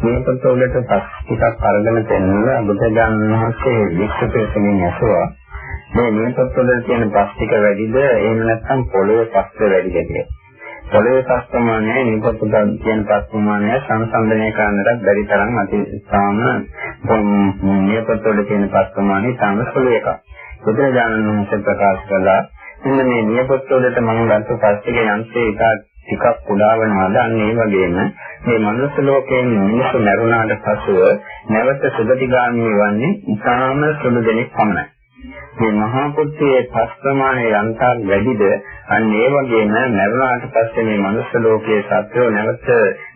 මේ පොතවලට පස් ටිකක් අරගෙන තෙන්නලා බුදුජානක මහත්මයේ විශ්වපේශමින් ඇසුවා මේ මේ පොතවල තියෙන පස් ටික වැඩිද එහෙම නැත්නම් පොළොවේ පස්ස වැඩිද කියලා. පොළොවේ පස් ප්‍රමාණය මේ පොතවල තියෙන පස් ප්‍රමාණය සංසන්දනය කරන්නට බැරි තරම් අතිශාම මේ පොතවල තියෙන පස් ප්‍රමාණය තාම සුළු එකක්. බුදුජානක මහත්මයා ප්‍රකාශ කළා මෙන්න මේ නියපොත්වලට මම ගත්ත පස් ටික යන්ත්‍රය එක ටිකක් කුඩා වෙනවාද අන්න ඒ වගේම මේ මනුස්ස ලෝකයෙන් මිනිස්සු මරුණාට පසුව නැවත සුගතිගාමී වන්නේ ඉතාම සුළු දෙනෙක් පමණයි. මේ මහා පුත්‍රයේ පස් ප්‍රමාණය යන්තම් වැඩිද අන්න ඒ වගේම මරුණාට පස්සේ මේ මනුස්ස ලෝකයේ සත්‍යෝ නැවත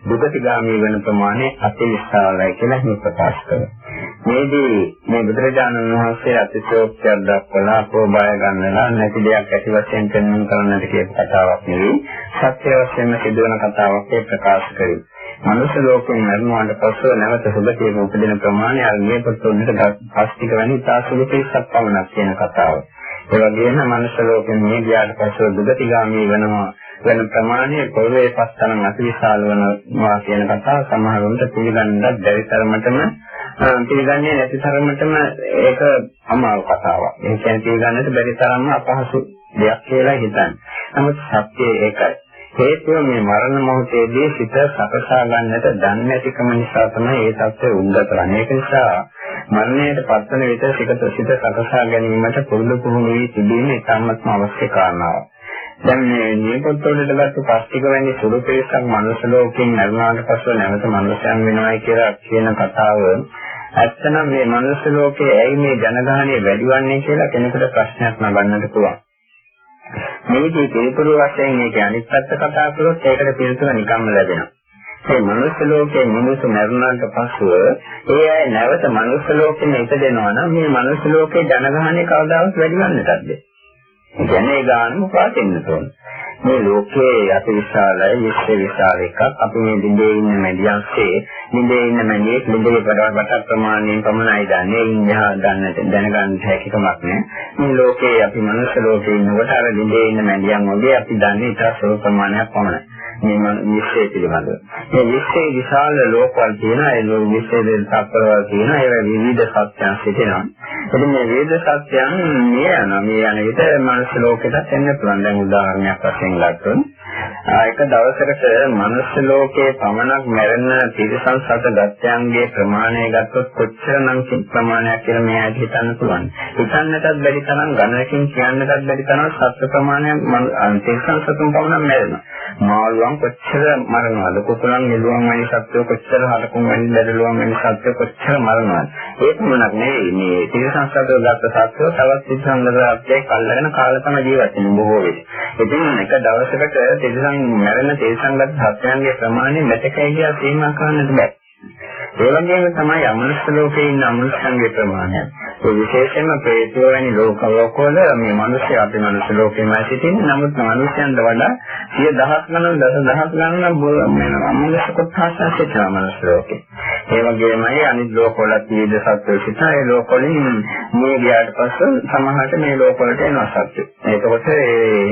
දුගතිගාමී වෙන ප්‍රමාණය අතිවිශාලයි කියලා හිම ප්‍රකාශ කරනවා. මේදී මේ බුදුරජාණන් වහන්සේ අතිශෝක්තියක් දක්වලා අපෝබය ගන්නලා නැති දෙයක් ඇති වශයෙන් පෙන්වන්න කරන්නට කියපු කතාවක් නෙවෙයි සත්‍ය වශයෙන්ම සිදුවන කතාවක් ප්‍රකාශ කරේ. මනුෂ්‍ය ලෝකෙන් මරණයට පස්ව නැවත සුභකේම උපදින ප්‍රමාණය අර මේ පොතොන්නට පස්තික වැනි තාසුළු පිස්සක් පමණක් කියන කතාව. ඒ වගේම මනුෂ්‍ය ලෝකෙන් මේ ගියාට පස්ව දුගතිගාමී වෙනවා වෙන ප්‍රමාණය පොළවේ පස්තන අතිවිශාල වෙනවා කියන කතාව සමහරවිට පිළිගන්නත් බැරි තරමටම පිළිගන්නේ නැති තරමටම ඒක අමාරු කතාවක්. ඒ කියන්නේ පිළිගන්නට බැරි තරම්ම අපහසු දෙයක් කියලා හිතන්නේ. නමුත් සත්‍යය ඒකයි. හේතුව මේ මරණ මොහොතේදී සිත සකසා ගන්නට දන්නේ නැතිකම නිසා තමයි ඒ தත්ත්වය උද්ගත වෙන්නේ. ඒක නිසා මරණයට පත්වන විට සිත සිත සකසා ගැනීමට පුරුදු පුහුණු වී තිබීම ඉතාමත්ම අවශ්‍ය කාරණාවක්. දැන් මේ නියපොත්තවලට ගත්ත පස්තික වැනි සුළු පිරිසක් මනුස්ස ලෝකයෙන් මරුණාට පස්ව නැවත මනුස්සයන් වෙනවායි කියලා කියන කතාව ඇත්තනම් මේ මනුස්ස ලෝකයේ ඇයි මේ ජනගහනය වැඩි වන්නේ කියලා කෙනෙකුට ප්‍රශ්නයක් නගන්නට පුළුවන්. මේකේ පිළිතුරු වශයෙන් මේක අනිත් පැත්ත කතා කළොත් ඒකට පිළිතුර නිකම්ම ලැබෙනවා. ඒ මනුස්ස ලෝකයේ මිනිස්සු මරුණාට පස්සෙ ඒ අය නැවත මනුස්ස ලෝකෙම ඉපදෙනවා නම් මේ මනුස්ස ලෝකේ ජනගහනය කවදාවත් වැඩි වෙන්නටද? ඒ කියන්නේ ඒ ගානම පාතෙන්න ඕන. මේ ලෝකයේ අති විශාලයි විශ්ව විශාල එකක්. අපි මේ දිඳේ ඉන්න මැදියන්සේ දිඳේ ඉන්න මැදියේ දිඳේ වඩා ප්‍රමාණයෙන් පමණයි දන්නේ. ඉන්නවා ගන්නට දැනගන්න හැකියාවක් නෑ. මේ ලෝකයේ අපි මනුෂ්‍ය ලෝකේ ඉන්නකොට අර දිඳේ ඉන්න මැදියන් වගේ අපි දන්නේ ඉතා සුළු ප්‍රමාණයක් පමණයි. මේ විශ්වය පිළිබඳව. මේ විශ්වයේ විශාල ලෝකවල තියෙන ඒ ලෝක විශ්වයේ තත්පරවල තියෙන ඒ විවිධ සත්‍යයන් සිටිනවා. එතකොට මේ විවිධ සත්‍යයන් මේ යන මේ යන විට මනුස්ස ලෝකෙට එන්න පුළුවන්. දැන් උදාහරණයක් වශයෙන් ගත්තොත් එක දවසකට මනුස්ස ලෝකයේ පමණක් මැරෙන තිරසන් සත දත්යන්ගේ ප්‍රමාණය ගත්තොත් කොච්චරනම් ප්‍රමාණයක් කියලා මේ ඇයි හිතන්න පුළුවන්. හිතන්නටත් බැරි තරම් ගණනකින් කියන්නටත් බැරි තරම් සත්‍ය ප්‍රමාණයක් තිරසන් සතුන් පමණක් මැරෙනවා. මාළුවන් කොච්චර මරනවද? කුකුලන් නිලුවන් වැනි සත්ත්ව කොච්චර හරකුන් වැනි බැදලුවන් වැනි සත්ත්ව කොච්චර මරනවද? ඒක මොනක් නෙවෙයි මේ තිරසන් සත්ත්ව ගත්ත සත්ත්ව තවත් තිරසන් ලබාගත්තේ කල්ලාගෙන කාලා තමයි ජීවත් වෙන්නේ බොහෝ වෙලෙ. ඉතින් එක දවසකට තිරසන් මැරෙන තිරසන් ගත්ත සත්ත්වයන්ගේ ප්‍රමාණය මෙතකයි කියලා සීමා කරන්නට බෑ. ඒ වගේම තමයි අමනුෂ්‍ය ලෝකේ ඉන්න අමනුෂ්‍යන්ගේ ප්‍රමාණය. ඒ විශේෂයෙන්ම ප්‍රේතෝ වැනි ලෝක ලෝකවල මේ මිනිස්සු අපි මනුෂ්‍ය ලෝකෙමයි සිටින්නේ. නමුත් මිනිස්යන්ට වඩා සිය දහස් ගණන් දස දහස් ගණන් මේ අමනුෂ්‍ය කොටසක් සිටිනවා මනුෂ්‍ය ලෝකේ. ඒ වගේමයි අනිත් ලෝකවල තියෙන සත්ත්ව සිටින ඒ ලෝකවලින් මේ ගියාට පස්සේ සමහරට මේ ලෝකවලට එනවා සත්ත්ව. ඒකකොට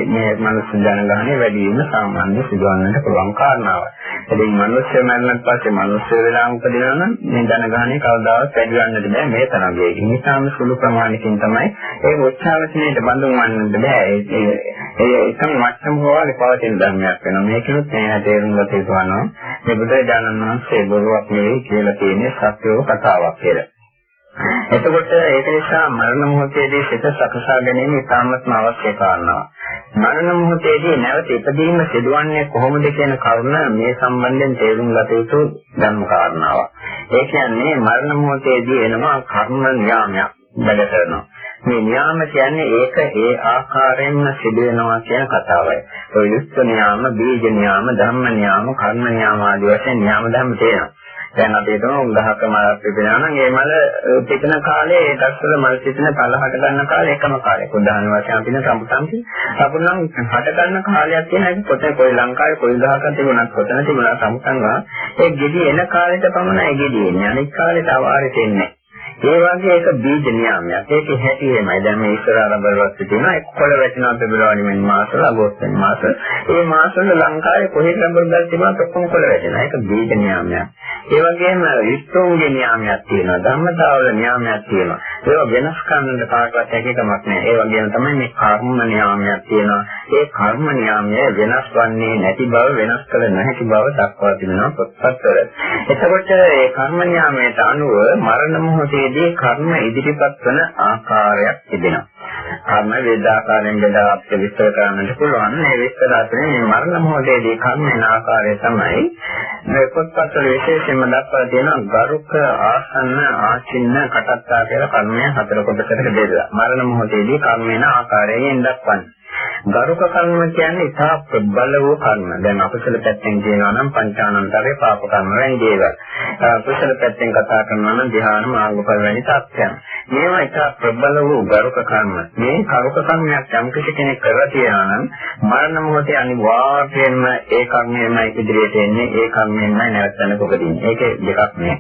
මේ මනුෂ්‍ය ජනගහනය වැඩි වීම සාමාන්‍ය සිදුවන්නට පුළුවන් කාරණාවක්. ඉතින් මනුෂ්‍ය මරණත් පස්සේ මනුෂ්‍ය වෙලා උපදිනවා නම් මේ ජනගහනය කවදාවත් වැඩි වෙන්නට බෑ මේ තරම් වේගින්. නිසාම සුළු ප්‍රමාණයකින් තමයි ඒ උච්චාවචනයට බඳුන් වන්නට බෑ. ඒ ඒ එකම මට්ටම හොවාගේ පවතින ධර්මයක් වෙනවා. මේකෙත් මේ තේරුම් ගත යුතු වෙනවා. මේ බුදුරජාණන් වහන්සේ බොරුවක් නෙවෙයි කියලා තියෙන්නේ සත්‍යව කතාවක් කියලා. එතකොට ඒක නිසා මරණ මොහොතේදී සිත සකසා ගැනීම ඉතාමත්ම අවශ්‍ය කාරණාවක්. මරණ මොහොතේදී නැවත ඉපදීම සිදුවන්නේ කොහොමද කියන කරුණ මේ සම්බන්ධයෙන් තේරුම් ගත යුතු ධර්ම කාරණාවක්. ඒ කියන්නේ මරණ මොහොතේදී එනවා කර්ම න්යාමයක් වැඩ කරනවා. මේ න්යාම කියන්නේ ඒක ඒ ආකාරයෙන්ම සිදු වෙනවා කියන කතාවයි. ඔය යුක්ත න්යාම, බීජ න්යාම, ධම්ම න්යාම, කර්ම න්යාම ආදී වශයෙන් න්යාම ධර්ම තියෙනවා. දැන් අපි හිතමු උගහක මලක් පිපෙනවා නම් ඒ මල පිපෙන කාලේ ඒ දස්වල මල් පිපෙන පළ හට ගන්න කාලේ එකම කාලයක්. උදාහරණ වශයෙන් අපි න සම්පතන්ති සම්පූර්ණ හට ගන්න කාලයක් කියන එක පොතේ කොයි ලංකාවේ කොයි දහක තිබුණත් කොතන තිබුණා සම්පතන්වා ඒ ගෙඩි එන කාලෙට පමණයි ගෙඩි එන්නේ. අනිත් කාලෙට අවාරෙට එන්නේ ඒ වගේ එක බීජ නියාමයක්. ඒකේ හැටි එහෙමයි. දැන් මේ ඉස්සර ආරම්භවත් තියෙනවා එක් කොළ වැටෙනවා පෙබරවාරි වෙනි මාසවල අගෝස්තු වෙනි මාස. ඒ මාසවල ලංකාවේ කොහෙද රබර්ගල් තිබුණා ඔක්කොම කොළ වැටෙනවා. ඒක බීජ නියාමයක්. ඒ වගේම විස්තෝංගේ නියාමයක් තියෙනවා. ධම්මතාවල නියාමයක් තියෙනවා. ඒවා වෙනස් කරන්නට කාටවත් හැකියාවක් නැහැ. ඒ වගේම තමයි මේ කර්ම නියාමයක් තියෙනවා. ඒ කර්ම නියාමය වෙනස් වන්නේ නැති බව වෙනස් කළ නොහැකි බව දක්වා තිබෙනවා පොත්පත්වල. එතකොට ඒ කර්ම නියාමයට අනුව මරණ මොහොතේදී කර්ම ඉදිරිපත් වන ආකාරයක් තිබෙනවා. කර්ම වේදාකාරයෙන් බෙදා අපිට විස්තර කරන්නට පුළුවන්. මේ විස්තර අතරින් මේ මරණ මොහොතේදී කර්ම වෙන ආකාරය තමයි මේ පොත්පත්වල විශේෂයෙන්ම දක්වලා තියෙන ගරුක ආසන්න ආචින්න කටත්තා කියලා කර්මය හතර කොටසකට බෙදලා. මරණ මොහොතේදී කර්ම වෙන ආකාරයෙන් දක්වන්නේ. ගරුක කර්ම කියන්නේ ඉතා ප්‍රබල වූ කර්ම. දැන් අකුසල පැත්තෙන් කියනවා නම් පංචානන්තරේ පාප කර්ම වැනි දේවල්. කුසල පැත්තෙන් කතා කරනවා නම් ධ්‍යාන මාර්ගඵල වැනි තත්ත්වයන්. මේවා ඉතා ප්‍රබල වූ ගරුක කර්ම. මේ ගරුක කර්මයක් යම් කෙනෙක් කරලා තියෙනවා නම් මරණ මොහොතේ අනිවාර්යයෙන්ම ඒ කර්මයමයි ඉදිරියට එන්නේ. ඒ කර්මයෙන්මයි නැවතන උපදින්නේ. ඒක දෙකක් නේ.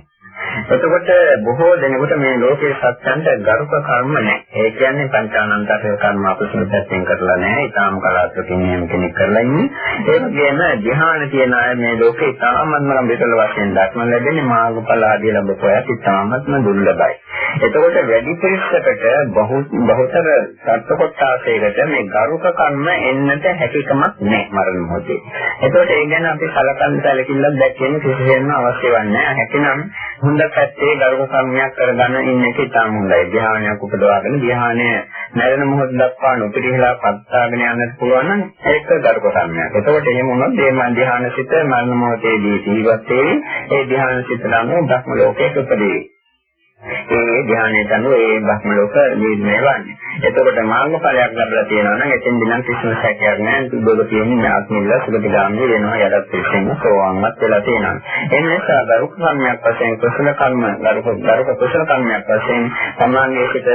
එතකොට බොහෝ දෙනෙකුට මේ ලෝකයේ සත්‍යන්ට ගරුක කර්ම නැහැ. ඒ කියන්නේ පංචානන්තර කර්ම අපසුන පැත්තෙන් කරලා නැහැ. ඊටාම කලාතුරකින් එහෙම කෙනෙක් කරලා ඉන්නේ. ඒ වගේම ධ්‍යාන තියන අය මේ ලෝකේ ඊටාමත්ම විතල වශයෙන් දක්න ලැබෙන්නේ මාර්ගඵල ආදී ලැබපු අය ඊටාමත්ම දුර්ලභයි. එතකොට වැඩි පිරිසකට බහු බහුතර සත්‍ය කොටාසයකට මේ ගරුක කර්ම එන්නට හැකියාවක් නැහැ මරණ මොහොතේ. එතකොට ඒ ගැන අපි සලකන් සැලකිල්ලක් දැක්වෙන්න කිසිසේත්ම අවශ්‍ය වන්නේ නැහැ. හැකිනම් හොඳ පැත්තේ ගරුක කර්මයක් කරගන්න ඉන්න එක ඉතාම හොඳයි. ධ්‍යානයක් උපදවාගෙන ධ්‍යානය මරණ මොහොත දක්වා නොපිරිහිලා පත්තාගෙන යන්නත් පුළුවන් නම් ඒක ගරුක කර්මයක්. එතකොට එහෙම වුණොත් මේ ධ්‍යාන සිත මරණ මොහොතේදී ජීවත් වෙයි. ඒ ධ්‍යාන සිත නම් බ්‍රහ්ම ලෝකයක උපදී. ඒ ධ්‍යානයට අනුව ඒ බ්‍රහ්ම ලෝක නිර්මය වන්නේ. එතකොට මාර්ගඵලයක් ලැබලා තියෙනවා නම් එතෙන් දිනම් කිසිම සැකයක් නැහැ. දුබ තියෙන ආත්මිල්ල සුගතිගාමී වෙනවා යටත් පිළිසෙන්න සෝවාන්වත් වෙලා තියෙනවා. ඒ නිසා දරුක කර්මයක් වශයෙන් කුසල කර්ම දරුක දරුක කුසල කර්මයක් වශයෙන් සම්මානයේ සිට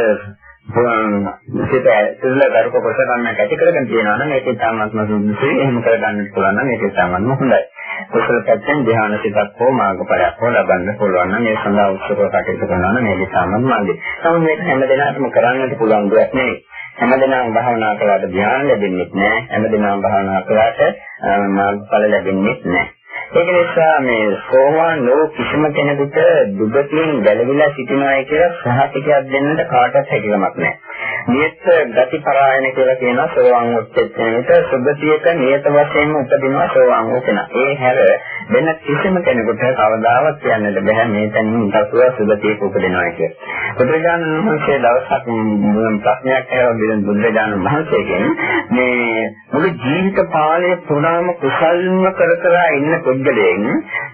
සිත සිල්ල දරුක කුසල කර්මයක් ඇති කරගෙන තියෙනවා නම් ඒක ඉතාමත්ම සුදුසුයි. එහෙම කරගන්න පුළුවන් නම් ඒක ඉතාමත්ම හොඳයි. කුසල පැත්තෙන් ධ්‍යාන සිතක් හෝ මාර්ගඵලයක් හෝ ලබන්න පුළුවන් නම් ඒ සඳහා උත්සව කටයුතු කරනවා නම් මේක සාමත් මාර්ගය. නමුත් මේක හැමදෙනාටම කරන්නට පුළුවන් දෙයක් නෙවෙයි. හැමදෙනාම භාවනා කළාට ධ්‍යාන ලැබෙන්නේ නැහැ. හැමදෙනාම භාවනා කළාට මාර්ගඵල ලැබෙන්නේ නැහැ. ඒක නිසා මේ සෝවාන් නෝ කිසිම කෙනෙකුට දුගතියෙන් ගැලවිලා සිටිනවායි කියලා සහතිකයක් දෙන්නට කාටවත් හැකියාවක් නැහැ. නියත ගති පරායන කියලා කියනවා සෝවාන් උච්චේතනෙට සුගතියක නියත වශයෙන්ම උපදිනවා සෝවාන් වුණා. ඒ හැර වෙන කිසිම කෙනෙකුට කවදාවත් කියන්නට බෑ මේ තැනින් පසුව සුගතියක උපදිනවා කියලා. බුදුරජාණන් වහන්සේ දවසක් ප්‍රශ්නයක් ඇහුවා බුදුරජාණන් වහන්සේගෙන් මේ මුළු ජීවිත කාලය පුරාම කුසල්ම කර කර ඉන්න පුද්ගලයන්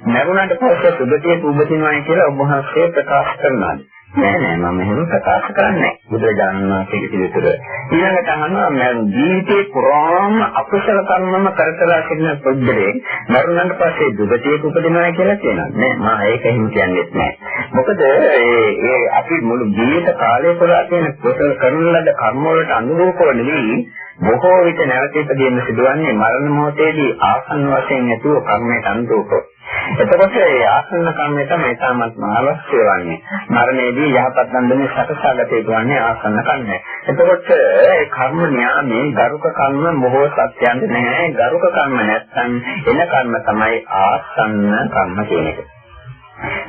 මරුණට පස්සේ සුගතියක උපදිනවා කියලා ඔබ වහන්සේ ප්‍රකාශ කරනවා. නෑ නෑ මම එහෙම ප්‍රකාශ කරන්නේ බුදුරජාණන් වහන්සේගේ පිළිතුර. ඊළඟට අහනවා මම ජීවිතේ පුරාම අකුසල කර්මම කරකලා සිටින පුද්ගලයෙක් මරුණාට පස්සේ දුගතියක උපදිනවා කියලා කියනවා. නෑ මම ඒක එහෙම කියන්නේ නෑ. මොකද ඒ අපි මුළු ජීවිත කාලය පුරා තියෙන කුසල කරන ලද කර්ම වලට අනුරූපව නෙවෙයි බොහෝ විට නැවත ඉපදෙන්න සිදුවන්නේ මරණ මොහොතේදී ආසන්න වශයෙන් නැතුව කර්මයට අනුරූපව. එතකොට ඒ ආසන්න කර්මය තමයි තාමත් අවශ්‍ය වන්නේ. මරණයේදී යහපත් දඬුවම සකසාගත යුතු වන්නේ ආසන්න කර්මය. එතකොට ඒ කර්ම න්යාමේ ගරුක කර්ම මොහොත සත්‍යයන්ද නැහැ. ගරුක කර්ම නැත්නම් එන කර්ම තමයි ආසන්න කර්ම කියන එක.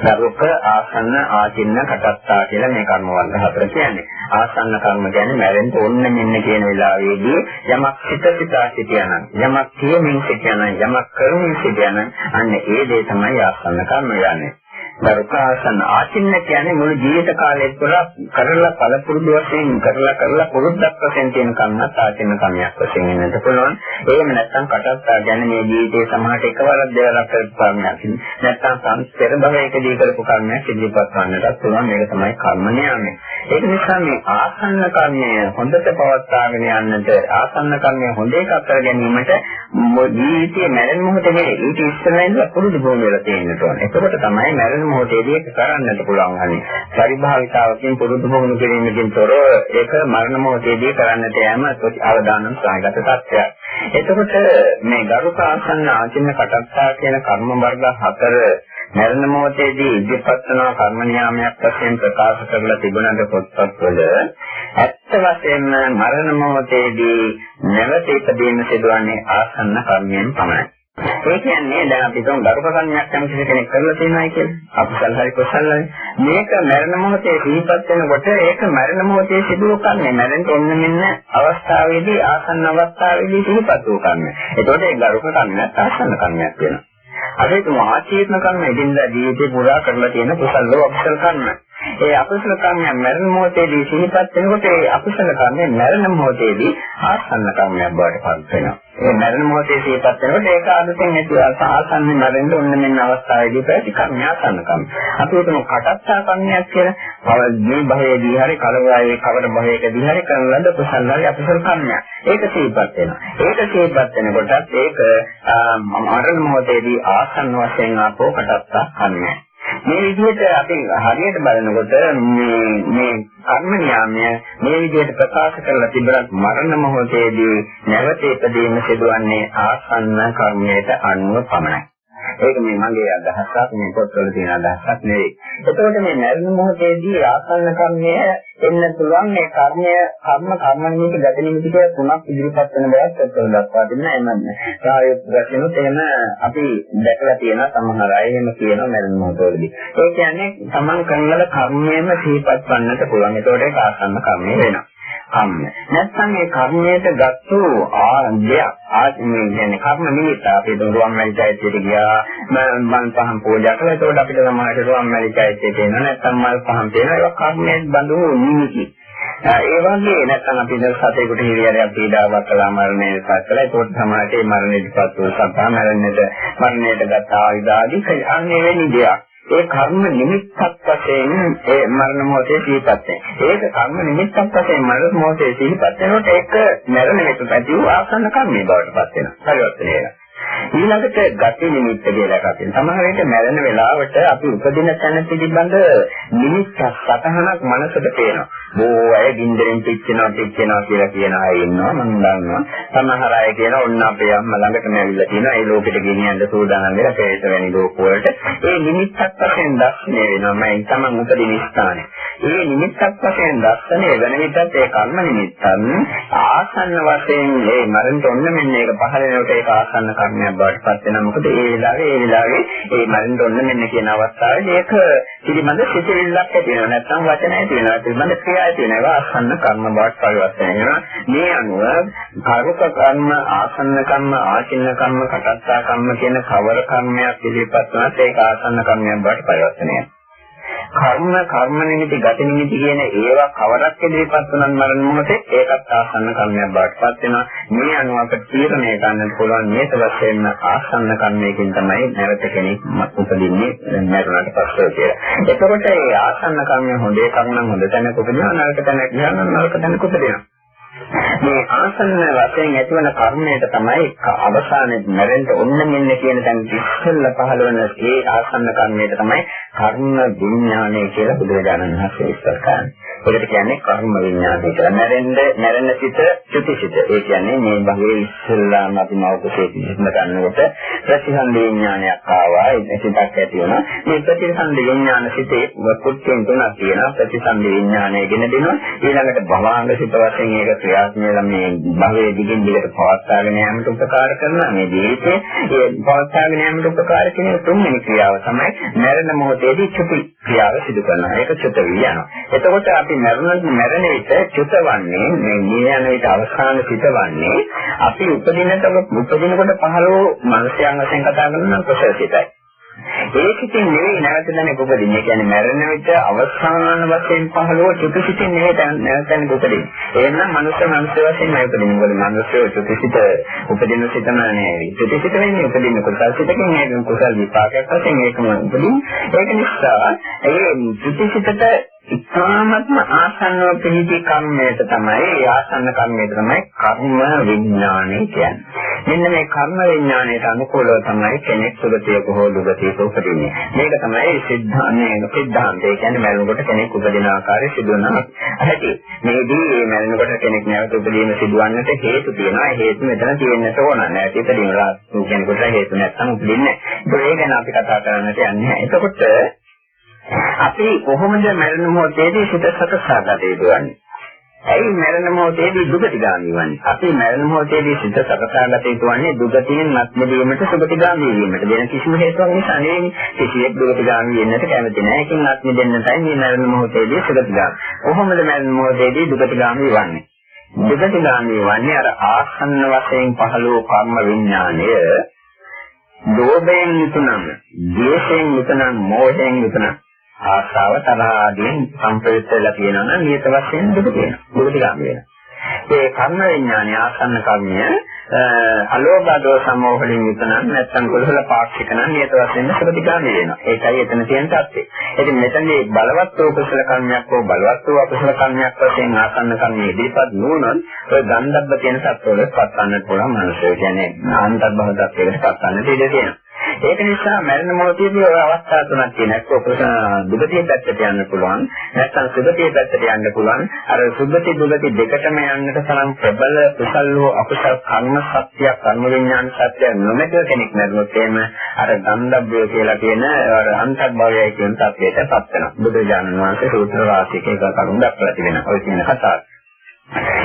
දරුක ආසන්න ආචින්න කටත්තා කියලා මේ කර්ම වර්ග හතර කියන්නේ. ආසන්න කර්ම කියන්නේ මැරෙන්න ඕන්න මෙන්න කියන වෙලාවේදී යමක් සිත සිතා සිටියනම් යමක් කියමින් සිටියනම් යමක් කරමින් සිටියනම් අන්න ඒ දේ තමයි ආසන්න කර්ම යන්නේ. දරුකාසන ආචින්න කියන්නේ මුළු ජීවිත කාලය තුළ කරලා පළපුරුදු වශයෙන් කරලා කරලා පුරුද්දක් වශයෙන් තියෙන කම්මත් ආචින්න කම්යක් වශයෙන් වෙන්නත් පුළුවන්. එහෙම නැත්නම් කටත්තා කියන්නේ මේ ජීවිතේ සමහරට එකවරක් දෙවරක් කරපු කර්මයක්. නැත්නම් සංස්කර භවයකදී කරපු කර්මයක් ඉදිරිපත් වන්නටත් පුළුවන්. මේක තමයි කර්ම නියමය. ඒක නිසා මේ ආසන්න කර්මය හොඳට පවත්වාගෙන යන්නට ආසන්න කර්මය හොඳ එකක් කර ගැනීමට ජීවිතයේ මරණ මොහොතේ ඊට ඉස්සෙල්ලා ඉඳලා පුරුදු භූමිය වල තියෙන්න ඕන. එතකොට තමයි මරණ මරණ මොහොතේදී ඒක කරන්නට පුළුවන් හරි. පරිභාවිතාවකින් පුරුදු පුහුණු කිරීමකින් තොරව ඒක මරණ මොහොතේදී කරන්නට යෑම අවදානම් සාගත තත්ත්වයක්. එතකොට මේ ගරුකාසන්න ආචින්න කටත්තා කියන කර්ම වර්ග හතර මරණ මොහොතේදී ඉදිරිපත් වන කර්ම නියාමයක් වශයෙන් ප්‍රකාශ කරලා තිබුණද පොත්පත්වල ඇත්ත වශයෙන්ම මරණ මොහොතේදී නැවත ඉපදීම සිදුවන්නේ ආසන්න කර්මයෙන් පමණයි. ඒ කියන්නේ දැන් අපි තුන් දරුක කර්මයක් යම් කෙනෙක් කරලා තියෙනවා කියලා. අපසල් හරි කුසල් හරි. මේක මරණ මොහොතේ සිහිපත් වෙනකොට ඒක මරණ මොහොතේ සිදුව කන්නේ. මරණ ඔන්න මෙන්න අවස්ථාවේදී ආසන්න අවස්ථාවේදී සිහිපත් වූ කර්මය. ඒකෝට ඒ දරුක කර්මයක් ආසන්න කර්මයක් වෙනවා. අද ඒක ආචේතන කර්ම එදින්දා ජීවිතේ පුරා කරලා තියෙන කුසල අකුසල කර්ම. ඒ අකුසල කර්මයන් මරණ මොහොතේදී සිහිපත් වෙනකොට ඒ අකුසල කර්මයන් මරණ මොහොතේදී ආසන්න කර්මයක් බවට පත් වෙනවා. ඒ මරණ මොහොතේ සිහිපත් වෙනකොට ඒක ආදතෙන් ඇති ආසන්න මරෙන්න ඔන්න මෙන්න අවස්ථාවේදී ප්‍රතිකර්ම ආසන්න කර්ම. අපි හිතමු කටත්තා කර්මයක් කියලා. මේ භවයේදී හරි කලවයේ කවර භවයකදී හරි කරන ලද කුසල හරි අකුසල කර්මයක්. ඒක සිහිපත් වෙනවා. ඒක සිහිපත් වෙනකොටත් ඒක මරණ මොහොතේදී ආසන්න වශයෙන් ආපෝ කටත්තා කර්මයක්. මේ විදිහට අපි හරියට බලනකොට මේ මේ කර්ම නියාමය මේ විදිහට ප්‍රකාශ කරලා තිබුණත් මරණ මොහොතේදී නැවත ඉපදීම සිදුවන්නේ ආසන්න කර්මයට අනුව පමණයි. ඒක මේ මගේ අදහසක් මේ පොත්වල තියෙන අදහසක් නෙවෙයි. එතකොට මේ මරණ මොහොතේදී ආසන්න කර්මය එන්න පුළුවන් මේ කර්මය කර්ම කර්මණීක ගත නිමිති කියලා තුනක් ඉදිරිපත් වෙන බවත් පොත්වල දක්වා තිබෙනවා. එමන්ද. ප්‍රායෝගික වශයෙන් එහෙම අපි දැකලා තියෙන සමහර අය එහෙම කියනවා මරණ මොහොතවලදී. ඒ කියන්නේ තමන් කරන ලද කර්මයෙන්ම සිහිපත් වන්නට පුළුවන්. ඒතකොට ඒක ආසන්න කර්මය වෙනවා. කර්ම. නැත්නම් මේ කර්මයට ගත්තු ආන්දයක් ආත්මේ කියන්නේ කර්ම නිමිත්ත අපි දුරුවන් මැලිචෛත්‍යයට ගියා මම පහන් පූජා කළා ඒකෝට අපිට සමාජ දුරුවන් මැලිචෛත්‍යයට එනවා නැත්නම් මල් පහන් පේනවා ඒක කර්මයෙන් බඳු නිමිති. ඒ වගේ නැත්නම් අපි දැන් සතේකට හිරියරයක් පීඩාවක් කළා මරණය සත්‍යලා ඒකෝට සමාජයේ මරණයටපත් වූ සතා මරණයට මරණයට ගත ආයුධ ආදී අන්නේ වෙන්නේ දෙයක්. ඒ කර්ම නිමිත්තක් වශයෙන් ඒ මරණ මොහොතේ සිහිපත් වෙනවා. ඒක කර්ම නිමිත්තක් වශයෙන් මරණ මොහොතේ සිහිපත් වෙනකොට ඒක මරණ විට පැති වූ ආසන්න කර්මයේ බවට පත් වෙනවා. පරිවර්තනය වෙනවා. ඊළඟට ගති නිමිත්ත කියලා එකක් තියෙනවා. සමහර විට මැරෙන වෙලාවට අපි උපදින තැන පිළිබඳ නිමිත්තක් සතහනක් මනසට පේනවා. බොහෝ අය ගින්දරෙන් පිච්චෙනවා පිච්චෙනවා කියලා කියන අය ඉන්නවා මම දන්නවා. සමහර අය කියන ඔන්න අපේ අම්මා ළඟටම ඇවිල්ලා තියෙනවා. ඒ ලෝකෙට ගෙනියන්න සූදානම් වෙලා පෙරේත වැනි ලෝක වලට. ඒ නිමිත්තක් වශයෙන් දැක්මේ වෙනවා. මම තමන් උපදින ස්ථානේ. ඒ නිමිත්තක් වශයෙන් දැක්සනේ වෙන විටත් ඒ කර්ම නිමිත්තන් ආසන්න වශයෙන් ඒ මරණට ඔන්න මෙන්න ඒක පහළ වෙනකොට ඒක ආසන්න කර්මයක් බවට පත් වෙනවා. මොකද ඒ වෙලාවේ ඒ වෙලාවේ ඒ මරණ ඔන්න මෙන්න කියන අවස්ථාවේ ඒක පිළිබඳ සිතිවිල්ලක් ඇති වෙනවා. නැත්නම් වචන ඇති වෙනවා. පිළිබඳ ක්‍රියා ඇති වෙනවා. ඒවා ආසන්න කර්ම බවට පරිවර්තනය වෙනවා. මේ අනුව කාරක කර්ම, ආසන්න කර්ම, ආචින්න කර්ම, කටත්තා කර්ම කියන කවර කර්මයක් පිළිපත් වුණත් ඒක ආසන්න කර්මයක් බවට පරිවර්තනය වෙනවා. කර්ම කර්ම නිමිති ගත නිමිති කියන ඒවා කවරක් ඉදිරිපත් වුණත් මරණ මොහොතේ ඒකත් ආසන්න කර්මයක් බවට පත් වෙනවා මේ අනුව අපට තීරණය ගන්නට පුළුවන් මේක වශයෙන් ආසන්න කර්මයකින් තමයි නැවත කෙනෙක් උපදින්නේ මරණයට පස්සේ කියලා. එතකොට මේ ආසන්න කර්මය හොඳ එකක් නම් හොඳ තැනක උපදිනවා නරක තැනක ගියාම නරක තැනක උපදිනවා. මේ ආසන්න වශයෙන් ඇතිවන කර්මයට තමයි අවසානයේ මැරෙන්න ඔන්න මෙන්න කියන තැන ඉස්සෙල්ල පහළ වෙන ඒ ආසන්න කර්මයට තමයි කර්ම විඥානය කියලා බුදුරජාණන් වහන්සේ විස්තර කරන්නේ. ඒකට කියන්නේ කර්ම විඥානය කියලා. මැරෙන්න මැරෙන සිත චුතිසිත. ඒ කියන්නේ මේ භවයේ ඉස්සෙල්ලාම අපි මෞකසේ කිසිම ගන්නකොට ප්‍රතිසන්දි විඥානයක් ආවා. ඒ සිතක් ඇති වුණා. මේ ප්‍රතිසන්දි විඥාන සිතේ කුච්චෙන් තුනක් තියෙනවා. ප්‍රතිසන්දි විඥානය ගෙන දෙනවා. ඊළඟට භවාංග සිත වශයෙන් ඒක ක්‍රියාත්මක මේ භවයේ දිගින් දිගට පවත්වාගෙන යාමට උපකාර කරනවා. මේ ජීවිතේ ඒ පවත්වාගෙන යාමට උපකාර කරන තුන්වෙනි ක්‍රියාව තමයි මරණ මොහොතේදී චුති ක්‍රියාව සිදු කරනවා. ඒක චුත විඥාන. එතකොට අපි අපි මරණ මරණ විට චුතවන්නේ මේ නියන විට අවසාන සිටවන්නේ අපි උපදිනකොට උපදිනකොට පහළ වූ මනසයන් වශයෙන් කතා කරන කුසල සිතයි. ඒකකින් නෙවෙයි නැවත දැනෙක උපදින්නේ. ඒ කියන්නේ මරණ විට අවසාන වශයෙන් පහළ වූ චුතසිතින් නෙවෙයි නැවත දැනෙක උපදින්නේ. එහෙනම් මනුෂ්‍ය මනුෂ්‍ය වශයෙන් නෙවෙයි උපදින්නේ. මොකද මනුෂ්‍ය චුතසිත උපදින සිතම නෙවෙයි. චුතසිත වෙන්නේ උපදින්න කුසල සිතකින් ඒක කුසල විපාකයක් වශයෙන් ඒකම උපදින්නේ. ඒක නිසා ඒ චුතසිතට ඉතාමත්ම ආසන්නව පිළිදි කර්මයට තමයි ආසන්න කර්මයට තමයි කර්ම විඥානය කියන්නේ. මෙන්න මේ කර්ම විඥානයට අනුකූලව තමයි කෙනෙක් සුගතියක හෝ දුගතියක උපදින්නේ. මේක තමයි සිද්ධාන්නේ සිද්ධාන්තය කියන්නේ මරණකොට කෙනෙක් උපදින ආකාරය සිදුවන හැටි. මේදී මේ මරණකොට කෙනෙක් නැවත උපදීම සිදුවන්නට හේතු තියෙනවා. හේතු මෙතන තියෙන්නට ඕන. නැති ඉපදීම කෙනෙකුට හේතු නැත්නම් උපදින්නේ නැහැ. ඒක ගැන අපි කතා කරන්නට යන්නේ. එතකොට අපි කොහොමද මරණ මොහොතේදී සිත සකසා ගත යුතුන්නේ? ඇයි මරණ මොහොතේදී දුගතිගාමී වන්නේ? අපි මරණ මොහොතේදී සිත සකසා ගත යුතුන්නේ දුගතියෙන් මත්මදීමට සුගතිගාමී වීමට. වෙන කිසිම හේතුවක් නිසා නෙවෙයි. කිසියෙක් දුගතිගාමී වෙන්නට කැමති නැහැ. ඒකෙන් මත්මදෙන්නටයි මේ මරණ මොහොතේදී සුගතිගාමී. කොහොමද මරණ මොහොතේදී දුගතිගාමී වන්නේ? දුගතිගාමී වන්නේ අර ආසන්න වශයෙන් පහළ වූ කර්ම විඥාණය දෝභයෙන් යුතුනම්, ද්වේෂයෙන් යුතුනම්, මෝහයෙන් යුතුනම් ආශාව තරහ ආදීන් සම්ප්‍රයුක්ත වෙලා තියෙනවා නම් නියත වශයෙන් දුක තියෙනවා. දුක ටිකම වෙනවා. ඒ කර්ම විඥානය ආසන්න කර්මය අලෝභ දෝෂ සමෝහ වලින් යුතනම් නැත්නම් කුලහල පාක්ෂික නම් නියත වශයෙන්ම සබදිගාමී වෙනවා. ඒකයි එතන තියෙන தත්ත්වය. ඉතින් මෙතනදී බලවත් වූ කුසල කර්මයක් හෝ බලවත් වූ අකුසල කර්මයක් වශයෙන් ආසන්න කර්මයේ ඉදිරිපත් නුනොත් ඔය ගන්ධබ්බ තියෙන සත්වවල පත් ගන්නට පුළුවන් මනස. කියන්නේ අන්තර්බහ දත්තයකට පත් ගන්නට ඉඩ තියෙනවා. ඒක නිසා මරණ මොහොතේදී ඔය අවස්ථා තුනක් තියෙනවා. එක්ක දුගතිය පැත්තට යන්න පුළුවන්. නැත්නම් සුගතිය පැත්තට යන්න පුළුවන්. අර සුගති දුගති දෙකටම යන්නට තරම් ප්‍රබල කුසල් හෝ අකුසල් කර්ම සත්‍ය කර්ම විඥාන සත්‍ය නොමැති කෙනෙක් නේද එහෙම අර ගන්ධබ්බය කියලා කියන අර අන්තර්භවයයි කියන තත්ත්වයට පත් වෙනවා. බුදුජානක වහන්සේ සූත්‍ර වාසිකේ එක කරුණු දක්වලා තිබෙනවා. ඔය කියන කතාව.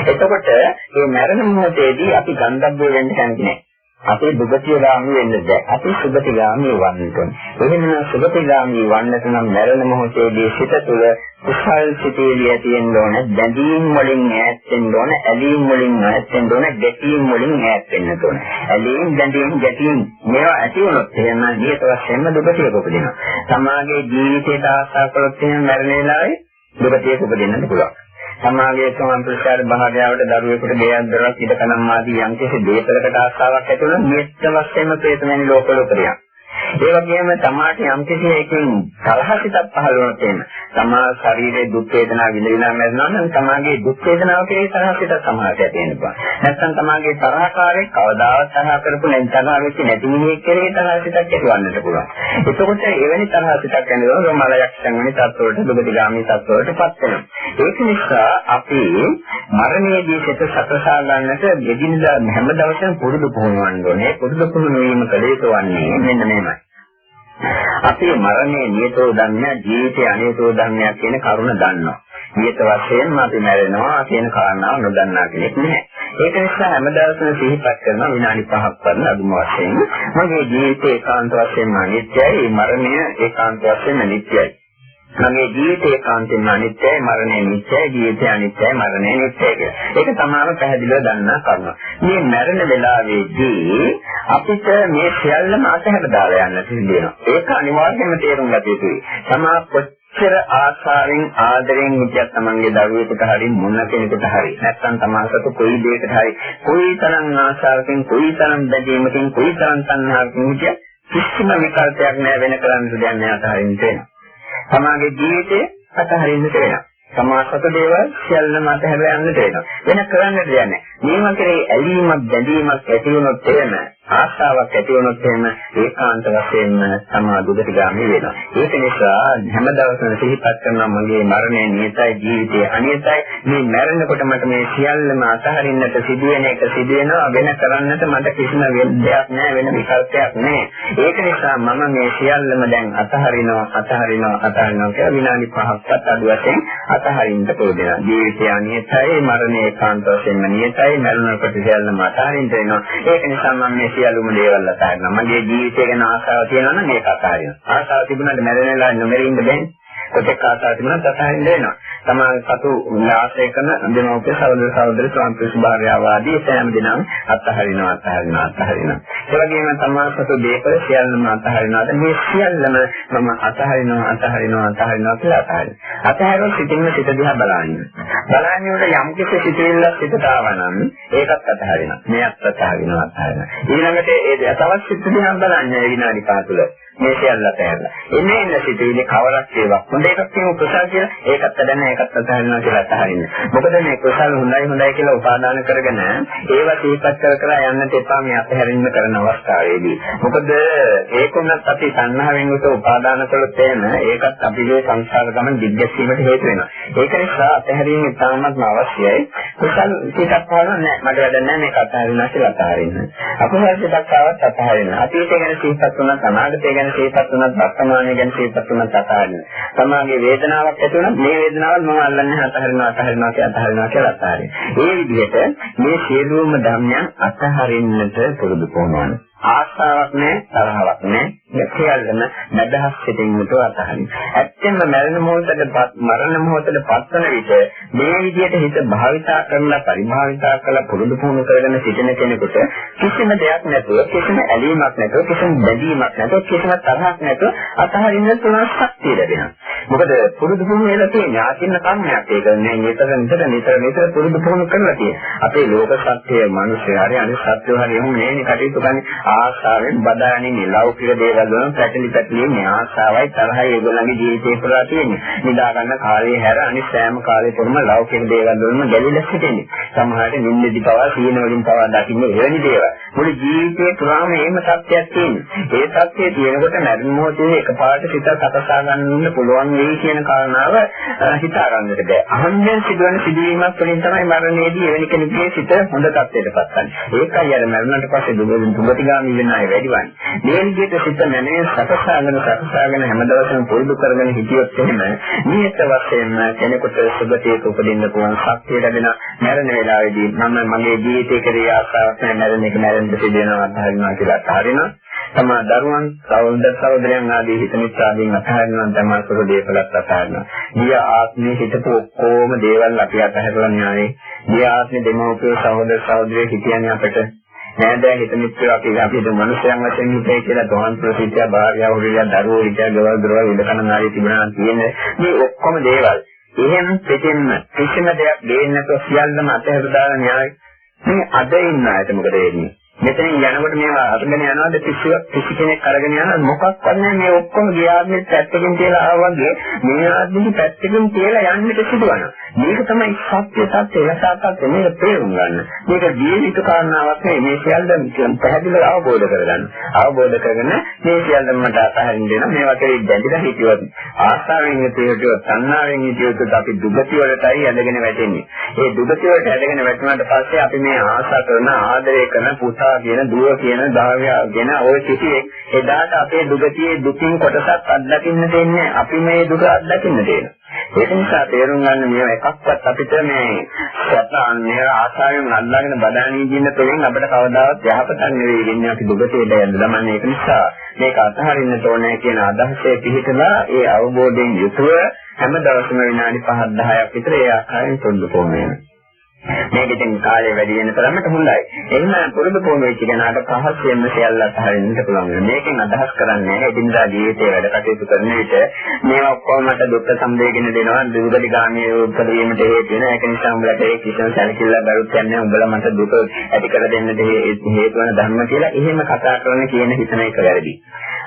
එතකොට මේ මරණ මොහොතේදී අපි ගන්ධබ්බය වෙන්න කැමති නැහැ. අපේ දුගතියගාමී වෙන්න බෑ. අපි සුගතිගාමී වන්නට ඕනේ. එහෙමනම් සුගතිගාමී වන්නට නම් මරණ මොහොතේදී සිත තුළ කුසල් සිතේලිය තියෙන්න ඕනේ. බැඳීම් වලින් ඈත් වෙන්න ඕනේ. ඇලීම් වලින් ඈත් වෙන්න ඕනේ. ගැටීම් වලින් ඈත් වෙන්න ඕනේ. ඇලීම් බැඳීම් ගැටීම් මේවා ඇති වුණොත් එහෙම නියත වශයෙන්ම දුගතියක උපදිනවා. සමාජයේ ජීවිතයට ආශා කළොත් එහෙම මරණ වෙලාවේ දුගතියක උපදින්නත් පුළුවන්. සමාගයේ සමන්ත්‍රාචාර භාගයාවට දරුවෙකුට දෙයක් දරක් ඉඩ කනම් ආදී යම් කිසි දේපලකට ආශාවක් ඇති වුණොත් මෙච්ච වශයෙන්ම ප්‍රේතමෙන් ලෝකවල උපරියක්. ඒ වගේම තමාට යම් කිසි එකකින් තරහසිතක් පහළ වුණොත් එහෙම තමා ශරීරයේ දුක් වේදනා විඳිනා මරනවා නම් තමාගේ දුක් වේදනාව කෙරෙහි තරහසිත සමාහයට ඇති වෙනවා. නැත්නම් තමාගේ තරහකාරී කවදාවත් තරහ කරපු නැති තරහ වෙච්ච නැති මිනිහෙක් කෙරෙහි තරහසිතක් ඇතිවන්නට පුළුවන්. එතකොට එවැනි තරහසිතක් ඇතිවෙනවා මලයක්ෂණ වෙනි තත්ත්වවලට දුගතිගාමී තත්ත්වවලටපත් වෙනවා. ඒක නිසා අපි මරණයේදී සිත සකසා ගන්නට දෙදිනදා හැම දවසම පුරුදු පුහුණුවන්න ඕනේ. පුරුදු පුහුණු වීම කළ යුතු වන්නේ මෙන්න මේමයි. අපේ මරණය නියතෝ දන්නේ ජීවිතය අනියතෝ දන්නේ කියන කරුණ දන්නවා. නියත වශයෙන්ම අපි මැරෙනවා කියන කාරණාව නොදන්නා කෙනෙක් නැහැ. ඒක නිසා හැමදාම සිහිපත් කරන විනාඩි 5ක් වරන අදුම වශයෙන් මගේ ජීවිතය ඒකාන්ත වශයෙන්ම අනිත්‍යයි, මරණය ඒකාන්ත වශයෙන්ම නිට්ටයයි. මගේ ජීවිතේ කාන්තෙන් අනිත්‍යයි මරණය නිත්‍යයි ජීවිතය අනිත්‍යයි මරණය නිත්‍යයි කියලා. ඒක තමයි පැහැදිලිව දන්නා කරුණ. මේ මරණ වෙලාවේදී අපිට මේ සියල්ලම අතහැර දාලා යන්න සිද්ධ වෙනවා. ඒක අනිවාර්යයෙන්ම තේරුම් ගත යුතුයි. තමා කොච්චර ආශාවෙන් ආදරෙන් හිටියත් තමන්ගේ දරුවෙකුට හරි මොන කෙනෙකුට හරි නැත්නම් තමාසතු කොයි දෙයකට හරි කොයි තරම් ආශාවකින් කොයි තරම් බැඳීමකින් කොයි තරම් තණ්හාවකින් හිටියත් කිසිම විකල්පයක් නැහැ වෙන කරන්න දෙයක් නැහැ අතහරින්න වෙනවා. තමාගේ ජීවිතය අතහරින්නට වෙනවා. තමා සත දේවල් සියල්ලම අතහැරලා යන්නට වෙනවා. වෙන කරන්නට දෙයක් නැහැ. මේවා කෙරේ ඇලීමක් බැඳීමක් ඇති වුණොත් එහෙම ආශාවක් ඇති වුණොත් එහෙම ඒකාන්ත වශයෙන්ම තමා දුකට ගාමී වෙනවා. ඒක නිසා හැම දවසම සිහිපත් කරනවා මගේ මරණය නියතයි ජීවිතය අනියතයි. මේ මැරෙනකොට මට මේ සියල්ලම අතහරින්නට සිදුවෙන එක සිදුවෙනවා වෙන කරන්නට මට කිසිම දෙයක් නැහැ වෙන විකල්පයක් නැහැ. ඒක නිසා මම මේ සියල්ලම දැන් අතහරිනවා අතහරිනවා අතහරිනවා කියලා විනාඩි 5ක්වත් අඩු වශයෙන් අතහරින්න පොදෙනවා. ජීවිතය අනියතයි මරණය ඒකාන්ත වශයෙන්ම නියතයි ඒකයි මරණකොට සියල්ලම අතහරින්න වෙනවා. ඒක නිසා මම මේ සියලුම දේවල් අතහරිනවා. මගේ ජීවිතය ගැන ආශාව තියෙනවා නම් මේක අතහරිනවා. ආශාව තිබුණාට මැරෙන්නලා නොමරින්න බැහැ. කොටෙක් ආශාව තිබුණාට අතහරින්න වෙනවා. තමා සතු ආශ්‍රය කරන දෙමව්පිය සහෝදර සහෝදරි ස්වාමීන් භාර්යාව ආදී සෑම දිනම අත්හරිනවා අත්හරිනවා අත්හරිනවා. ඒ වගේම තමා සතු දීපල සියල්ලම අත්හරිනවා. මේ සියල්ලම මම අත්හරිනවා අත්හරිනවා අත්හරිනවා කියලා අත්හරිනවා. අත්හැරලා සිටින්න සිට දිහා බලන්න. බලන්නේ උඩ යම් කිසි සිටිල්ලක් සිටට ආවනම් ඒකත් අත්හරිනවා. මේත් අත්හරිනවා අත්හරිනවා. ඊළඟට ඒ තවත් සිට දිහා බලන්න විනාඩි 5 තුළ මේ සියල්ල අතහැරලා. එන්නේ එන්න සිතුවිලි කවරක් ඒවා. හොඳ එකක් තියෙන කුසල් කියලා ඒකත් අදන්න ඒකත් අතහරිනවා කියලා අතහරින්න. මොකද මේ කුසල් හොඳයි හොඳයි කියලා උපාදාන කරගෙන ඒවා සිහිපත් කර කර යන්නට එපා මේ අතහැරින්න කරන අවස්ථාවේදී. මොකද ඒකුණත් අපි සංහාවෙන් උත උපාදාන කළොත් එහෙම ඒකත් අපිගේ සංසාර ගමන දිග්ගැසීමට හේතු වෙනවා. ඒක නිසා අතහැරීම ඉතාමත්ම අවශ්‍යයි. කුසල් ටිකක් පහළ නැහැ. මට වැඩ නැහැ මේක අතහරිනවා කියලා අතහරින්න. අකුසල් ටිකක් ආවත් අතහරින්න. අතීතය ගැන සිහිපත් වුණත් අනාගතය ගැන සිහිපත් වුණත් වර්තමානය ගැන සිහිපත් වුණත් අතහරින්න. තමාගේ වේදනාවක් ඇති වුණත් මේ වේදනාවල් මම අල්ලන්නේ අතහරිනවා අතහරිනවා කියලා අතහරිනවා කියලා අතහරින්න. ඒ විදිහට මේ සියලුම ධර්මයන් අතහරින්නට පුරුදු කරනවා. ආශාවක් නැහැ තරහවක් නැහැ සියල්ලම නැදහස් සිටින් මුතු අතහරින. ඇත්තෙන්ම මරණ මොහොතට මරණ මොහොතට පත්වන විට මේ විදිහට හිත භාවිතා කරලා පරිභාවිතා කරලා පුරුදු පුහුණු කරගෙන සිටින කෙනෙකුට කිසිම දෙයක් නැතුව කිසිම ඇලීමක් නැතුව කිසිම බැඳීමක් නැතුව කිසිම තරහක් නැතුව අතහරින්න පුළුවන් ශක්තිය ලැබෙනවා. මොකද පුරුදු පුහුණු වෙලා තියෙන ආචින්න කර්මයක් ඒක නේ නිතර නිතර නිතර නිතර පුරුදු පුහුණු කරලා තියෙන. අපේ ලෝක සත්‍යය මිනිස්සු හරි අනිත් සත්‍යෝ හරි එහෙම නේ කටයුතු කරන්නේ ආශාවෙන් බදාගෙන ලෞකික දේවල් වලින් පැටලි පැටලි මේ ආශාවයි තරහයි ඒගොල්ලන්ගේ ජීවිතේ පුරා තියෙන්නේ. නිදා ගන්න කාලේ හැර අනිත් සෑම කාලේ පුරම ලෞකික දේවල් වලින්ම ගැලිලා සිටින්නේ. සමහරට නිින්දදි පවා සීන වලින් පවා දකින්නේ එවැනි දේවල්. මුළු ජීවිතේ පුරාම එහෙම සත්‍යයක් තියෙනවා. ඒ සත්‍යය තියෙනකොට මරණ මොහොතේ එකපාරට සිත සකසා ගන්න පුළුවන් වෙයි කියන කාරණාව හිතා ගන්නට බෑ. අහම්යෙන් සිදුවන සිදුවීමක් වලින් තමයි මරණයේදී එවැනි කෙනෙකුගේ සිත හොඳ තත්ත්වයකට පත් වෙන්නේ. ඒකයි අර මරණයට පස්සේ දුගතිගාමී සමාධි වෙන අය වැඩිවන්නේ. මේ විදිහට සිත නැනේ සකසාගෙන සකසාගෙන හැමදවසම පුරුදු කරගෙන හිටියොත් එහෙම නියත වශයෙන්ම කෙනෙකුට සුගතියක උපදින්න පුළුවන් ශක්තිය ලැබෙන මරණ වේලාවේදී මම මගේ ජීවිතේ කරේ ආසාවක් නැහැ මරණ එක මරණ දෙදෙනවා අත්හරිනවා කියලා අත්හරිනවා. තමා දරුවන් සහෝදර සහෝදරයන් ආදී හිත මිත්‍රාදීන් අතහරිනවා තමයි සුරු දේපලත් අතහරිනවා. ගිය ආත්මේ හිතපු ඔක්කොම දේවල් අපි අතහැරලා න්යායේ. ගිය ආත්මේ දෙමව්පිය සහෝදර සහෝදරයෝ හිටියන්නේ අපිට නෑදෑ හිත මිත්‍රයෝ අපි අපිට මනුෂ්‍යයන් වශයෙන් හිතේ කියලා තෝන් ප්‍රසිද්ධ භාර්යාව හොරියා දරුවෝ ඉච්ඡා ගවල් දරුවෝ ඉඳකන නාරී තිබුණා තියෙන මේ ඔක්කොම දේවල් එහෙම පිටින්ම කිසිම දෙයක් දෙන්නේ නැතුව සියල්ලම අතහැර දාලා න්යාය මේ අද ඉන්න අයට මොකද වෙන්නේ මෙතනින් යනකොට මේවා අරගෙන යනවාද? කිසිවක් කිසි කෙනෙක් අරගෙන යනවාද? මොකක්වත් නැහැ. මේ ඔක්කොම ගියාද්දි පැත්තකින් තියලා ආවා වගේ මේ ආද්දි පැත්තකින් තියලා යන්නට සිදුවනවා මේක තමයි සත්‍ය සත්‍ය යථාර්ථය මේක තේරුම් ගන්න. මේක ජීවිත කාරණාවක් නෙවෙයි. මේ සියල්ල පැහැදිලිව අවබෝධ කරගන්න. අවබෝධ කරගෙන මේ සියල්ලම මට අතහරින්න දෙන මේවා කෙරෙහි බැඳිලා හිටියොත් ආස්තාවෙන් හිටියොත් තණ්හාවෙන් හිටියොත් අපි දුගති වලටයි ඇදගෙන වැටෙන්නේ. ඒ දුගති වලට ඇදගෙන වැටුණාට පස්සේ අපි මේ ආශා කරන ආදරය කරන පුතා පුතා කියන දුව කියන ධාව්‍යා කියන ওই කිසියෙක් එදාට අපේ දුගතියේ දුකින් කොටසක් අත්දකින්න දෙන්නේ අපි මේ දුක අත්දකින්න දෙනවා. ඒක නිසා තේරුම් ගන්න මේවා එකක්වත් අපිට මේ සත්‍යන්නේ ආසාවෙන් අල්ලාගෙන බදාණී කියන තෙලින් අපිට කවදාවත් යහපතක් නෙවෙයි වෙන්නේ අපි දුගතියට යන්න ළමන්නේ ඒක නිසා මේක අතහරින්න ඕනේ කියන අදහසේ පිළිතලා ඒ අවබෝධයෙන් යුතුව හැම දවසම විනාඩි 5 10ක් විතර ඒ ආකාරයෙන් පොඩ්ඩ කොහොමද මේක ඉතින් කාලය වැඩි වෙන තරමට හොඳයි. එහෙම පුරුදු පුහුණු වෙච්ච කෙනාට පහසෙන්ම සියල්ල අතහරින්නට පුළුවන්. මේකෙන් අදහස් කරන්නේ එදිනදා ජීවිතයේ වැඩ කටයුතු කරන විට මේවා ඔක්කොම මට දුක් සම්දේගෙන දෙනවා. දුගති ගාමී උපදවීමට හේතු වෙන. ඒක නිසා උඹලට ඒ කිසිම සැලකිල්ලක් බරුත් යන්නේ උඹලා මට දුක ඇති කර දෙන්නට හේතු වෙන ධර්ම කියලා එහෙම කතා කරන කියන හිතන එක වැරදි.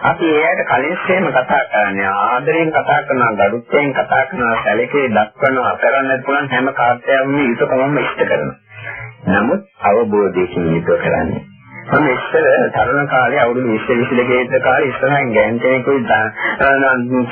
අපි ඒකට කලින් සේම කතා කරන්නේ ආදරයෙන් කතා කරනවා, ගරුත්වයෙන් කතා කරනවා, සැලකේ දක්වනවා, කරන්නත් පුළුවන් හැම කාර්යයක්ම යුතුයකමම ඉෂ්ට කරනවා. නමුත් අවබෝධයෙන් යුතුව කරන්නේ මම ඉස්සර තරුණ කාලේ අවුරුදු 20 22 ගේ කාලේ ඉස්සරහින් ගෑන් කෙනෙකුයි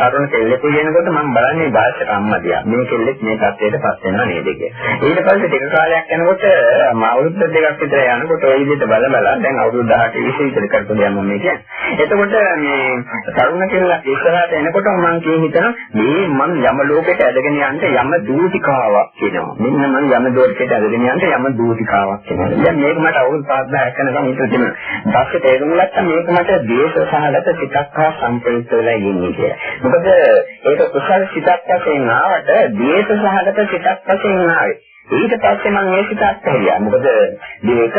තරුණ කෙල්ලෙකු කියනකොට මම බලන්නේ භාෂක අම්මදියා. මේ කෙල්ලෙක් මේ තත්ත්වයට පත් වෙනවා නේද කියලා. ඊට පස්සේ ටික කාලයක් යනකොට මම අවුරුදු දෙකක් විතර යනකොට ওই විදිහට බල බල දැන් අවුරුදු 18 20 විතර කරපු දෙයක් මම කියන්නේ. එතකොට මේ තරුණ කෙල්ලා ඉස්සරහට එනකොට මම කිය හිතන මේ මම යම ලෝකෙට ඇදගෙන යන්න යම දූතිකාවක් කියනවා. මෙන්න මම යම දෝෂයට ඇදගෙන යන්න යම දූතිකාවක් කියනවා. දැන් මේක මට අවුරුදු 5 10ක් යනකම් තිබෙන. ඊපස්සේ තේරුම් ගත්තා මේක මට දේශ සහගත සිතක් හා සම්ප්‍රයුක්ත වෙලා ඉන්නේ කියලා. මොකද ඒක කුසල සිතක් වශයෙන් ආවට දේශ සහගත සිතක් වශයෙන් ආවේ. ඊට පස්සේ මම මේ සිත අත්හැරියා. මොකද මේක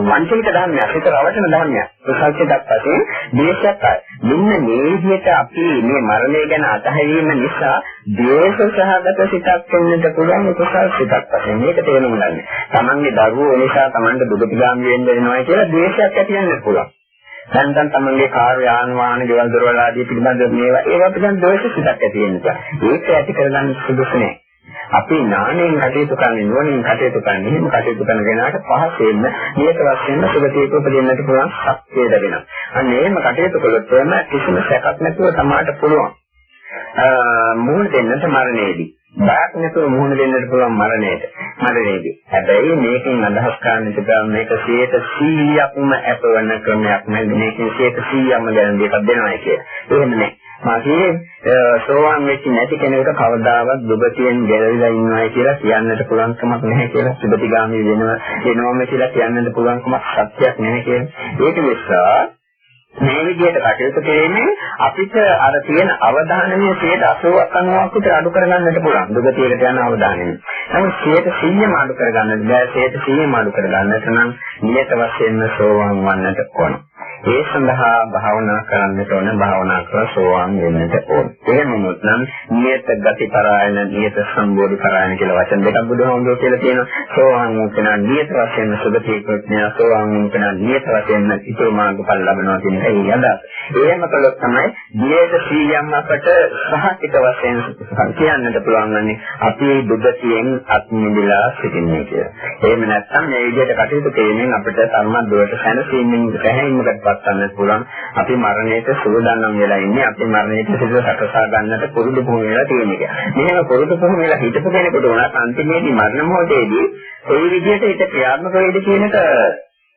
වංචනික ධර්මයක්, හිත රවටන ධර්මයක්. කුසල් සිතක් වශයෙන් දේශයක් ආයි. මෙන්න මේ විදිහට අපි මේ මරණය ගැන අතහැරීම නිසා දේශ සහගත සිතක් වෙන්නට පුළුවන් කුසල් සිතක් වශයෙන්. මේක තේරුම් ගන්න. තමන්ගේ දරුවෝ නිසා තමන්ට දුගතිගාමී වෙන්න වෙනවා කියලා ද්වේෂයක් ඇති වෙන්න පුළුවන්. නැත්නම් තමන්ගේ කාර් යාන වාහන ගෙවල් දොරවල් ආදී පිළිබඳ මේවා ඒවා පිළිබඳ දෝෂ සිතක් ඇති වෙනවා. ඒක ඇති කරගන්න සුදුසු නෑ. අපි නාණයෙන් කටයුතු කරන්නේ නුවණින් කටයුතු කරන්නේ එහෙම කටයුතු කරන කෙනාට පහසෙන්න නියත වශයෙන්ම සුගතියක උපදින්නට පුළුවන් ශක්තිය ලැබෙනවා. අන්න එහෙම කටයුතු කළොත් එම කිසිම සැකක් නැතුව තමාට පුළුවන්. මුහුණ දෙන්නට මරණයේදී බයක් නැතුව මුහුණ දෙන්නට පුළුවන් මරණයට මරණයේදී. හැබැයි මේකෙන් අදහස් කරන්න තිබෙන මේක 100%ක්ම අපවන ක්‍රමයක් නෙවෙයි මේකෙන් 100%ක්ම ගැන දෙයක් දෙනවා කිය. එහෙම නෑ. මාගේ සෝවාන් වෙච්ච නැති කෙනෙකුට කවදාවත් දුගතියෙන් ගැලවිලා ඉන්නවා කියලා කියන්නට පුළුවන් කමක් නැහැ කියලා සුගතිගාමී වෙනව වෙනවම කියලා කියන්නට පුළුවන් කමක් සත්‍යයක් නැහැ කියලා. ඒක නිසා මේ විදිහට කටයුතු කිරීමෙන් අපිට අර තියෙන අවධානය 80ක් 90ක් විතර අඩු කරගන්නට පුළුවන්. දුගතියට යන අවධානය. නමුත් 100ම අඩු කරගන්නට බෑ 100ම අඩු කරගන්නට නම් නියත වශයෙන්ම සෝවාන් වන්නට ඕන. ඒ සඳහා භාවනා කරන්නට ඕන භාවනා කරලා සෝවාන් වෙන්නට ඕන. එහෙම වුණොත් නම් නියත ගති පරායන නියත සම්බෝධි පරායන කියලා වචන දෙකක් බුදුහාමුදුරුවෝ කියලා තියෙනවා. සෝවාන් වුණ නියත වශයෙන් සුගතිය ප්‍රඥා සෝවාන් වුණ නියත වශයෙන් ඉතුරු මාර්ගඵල ලබනවා කියන එක ඒ අදහස. එහෙම කළොත් තමයි නියත සීයම් අපට සහතික වශයෙන් කියන්නට පුළුවන් වන්නේ අපි දුගතියෙන් අත් මිදලා සිටින්නේ කියලා. එහෙම නැත්නම් මේ විදිහට කටයුතු කිරීමෙන් අපිට සම්මද්දවට සැනසීමෙන් පැහැීමකට පවත්වන්න පුළුවන්. අපි මරණයට සූදානම් වෙලා ඉන්නේ. අපි මරණයට සිත සකසා ගන්නට පුරුදු පුහුණු වෙලා තියෙන එක. මෙහෙම පුරුදු පුහුණු වෙලා හිටපු කෙනෙකුට උනත් අන්තිමේදී මරණ මොහොතේදී ඒ විදිහට හිත ක්‍රියාත්මක වෙයිද කියන එක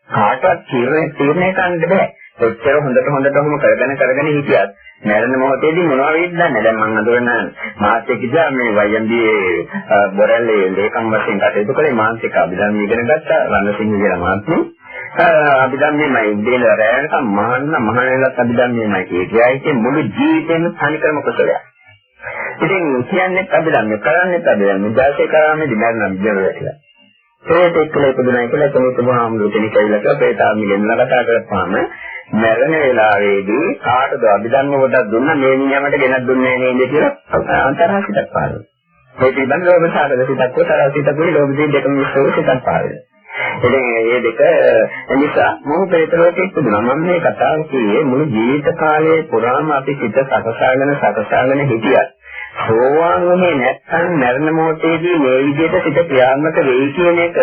කාටවත් තීරණය තීරණය කරන්න බෑ. එච්චර හොඳට හොඳට ඔහොම කරගෙන කරගෙන හිටියත් මරණ මොහොතේදී මොනවා වෙයිද දන්නේ දැන් මම අඳුරන මාත්‍ය කිව්වා මේ YMBA බොරැල්ලේ ලේකම් වශයෙන් කටයුතු කළේ මානසික අභිධර්ම ඉගෙන ගත්තා රණසිංහ කියලා මාත්‍යෙ අභිධර්මයේමයි දෙල රැයනකම් මහන්න මහණෙලත් අභිධර්මයේමයි කියයි. ඒකේ මුළු ජීවිතේම තනිකරම කුසලයක්. ඉතින් කියන්නේ අභිධර්මය කරන්නේ අභිධර්මය. ජාතේ කරාමේදී මරණ විද්‍යාවල ඒත් එක්කල ඉපදුණා කියලා තමයි බුදුහාමුදුරුවෝ කෙනෙක් කියලා කිව්වා. ප්‍රේතාත්ම ගෙන්නලා කතා කරපුවාම මරණ වේලාවේදී කාටද අභිධර්ම කොට දුන්නා මේ නියමයට ගෙනත් දුන්නේ නේද කියලා අන්තරාසිතක් පාරයි. මේ පිළිබඳව ලෝභ සාගත සිතක් කොතරම් සිතකුයි ලෝභ දෙක දෙකම මිශ්‍ර වූ සිතක් පාරයි. ඉතින් මේ දෙක නිසා මොහු ප්‍රේතලෝකෙ ඉපදුනා. මම මේ කතාව කියේ මුළු ජීවිත කාලයේ පුරාම අපි සිත සකසාගෙන සකසාගෙන හිටියත් සෝවාන් වුණේ නැත්නම් මරණ මොහොතේදී මේ විදිහට සිත ක්‍රියාත්මක වෙයි කියන එක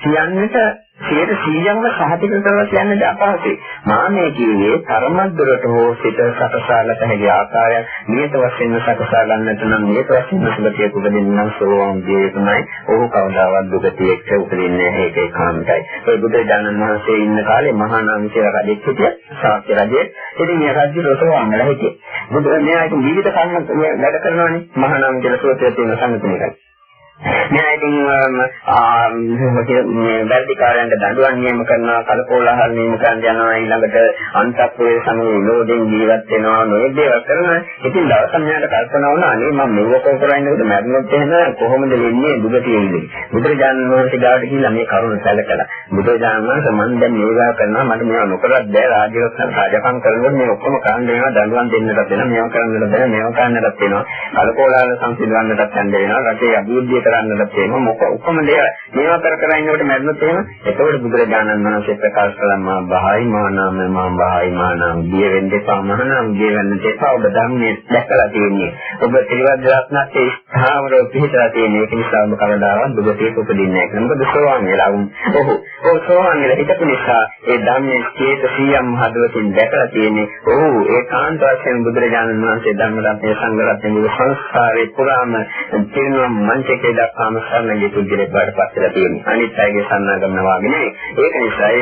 කියන්නට 100%ක්ම සහතික කරලා කියන්නට අපහසුයි. මාන්නේ කියේ තරමද්දරට හෝ සිත සකසාගත හැකි ආකාරයක් නියත වශයෙන් සකසා ගන්නට නම් නියත වශයෙන් සුභතිය උපදින්න නම් සෝවාන් ජීවිතමයි. ඔහු කවදාවත් දුකතියෙක් උපදින්නේ නැහැ ඒකේ කාන්තයි. ඒ බුදු දානන් වහන්සේ ඉන්න කාලේ මහා නාම කියලා රජෙක් හිටිය. ශාක්‍ය රජෙක්. ඉතින් මේ රජු රසවාන් වෙලා හිටියේ. බුදු මෙයා ජීවිත කන්න වැඩ කරනවානේ. මහා නාම කියලා සුවතේ තියෙන සංගතනයයි. මෙයා ඉතින් මේ වැඩිකාරයන්ට දඬුවම් නියම කරනවා කලකෝලහල් නියම කරන්න යනවා ඊළඟට අන්තප්පේ සමයේ විනෝදෙන් ජීවත් වෙනවා නොයෙක් දේවල් කරනවා ඉතින් දවසක් මෙයාට කල්පනා වුණා අනේ මම මෙව කරන්නේ? මැරුණොත් එහෙම කොහොමද වෙන්නේ? දුගතියෙන්නේ බුදුරජාණන් වහන්සේ ගාවට ගිහිල්ලා මේ කරුණ සැලකලා බුදුරජාණන් වහන්සේ මම දැන් මේවා කරනවා මට මේවා නොකරත් බෑ රාජ්‍යවස්තන් රාජකම් කරනකොට මේ ඔක්කොම කරන්න වෙනවා දඬුවම් දෙන්නට වෙනවා මේවා කරන්නට බෑ මේවා කරන්නට වෙනවා කලකෝලහල් සංසිඳවන්නටත් යන්න වෙනවා රටේ අභිවෘද්ධිය කරන්නට තියෙනවා. මොක උකම දේවල් මේවා කර කර ඉන්නකොට මැරුණොත් එහෙම එතකොට බුදුරජාණන් වහන්සේ ප්‍රකාශ කළා මා බහයි මා නාම මා බහයි මා නාම. ගිය වෙන්න එපා මහානාම ගිය වෙන්න එපා. ඔබ ධම්මයේ දැකලා තියෙන්නේ. ඔබ ත්‍රිවද්‍ය රත්නයේ ස්ථාවර පිහිටලා තියෙන ඒක නිසා ඔබ කවදාවත් දුගතිය උපදින්නේ නැහැ. මොකද සෝවාන් වෙලා ඔහු ඔහු සෝවාන් වෙලා හිටපු නිසා ඒ ධම්මයේ චේත සියම් හදවතින් දැකලා තියෙන්නේ. ඔහු ඒකාන්ත වශයෙන් බුදුරජාණන් වහන්සේ ධම්ම රත්නයේ සංඝ රත්නයේ මුළු සංස්කාරේ පුරාම තිරුවන් මංචකේ දක්වාම සරණගේ පුද්ගලෙක් බවට පත් වෙලා තියෙනවා. අනිත් අයගේ සන්නාගමන වාගේ නෙවෙයි. ඒක නිසා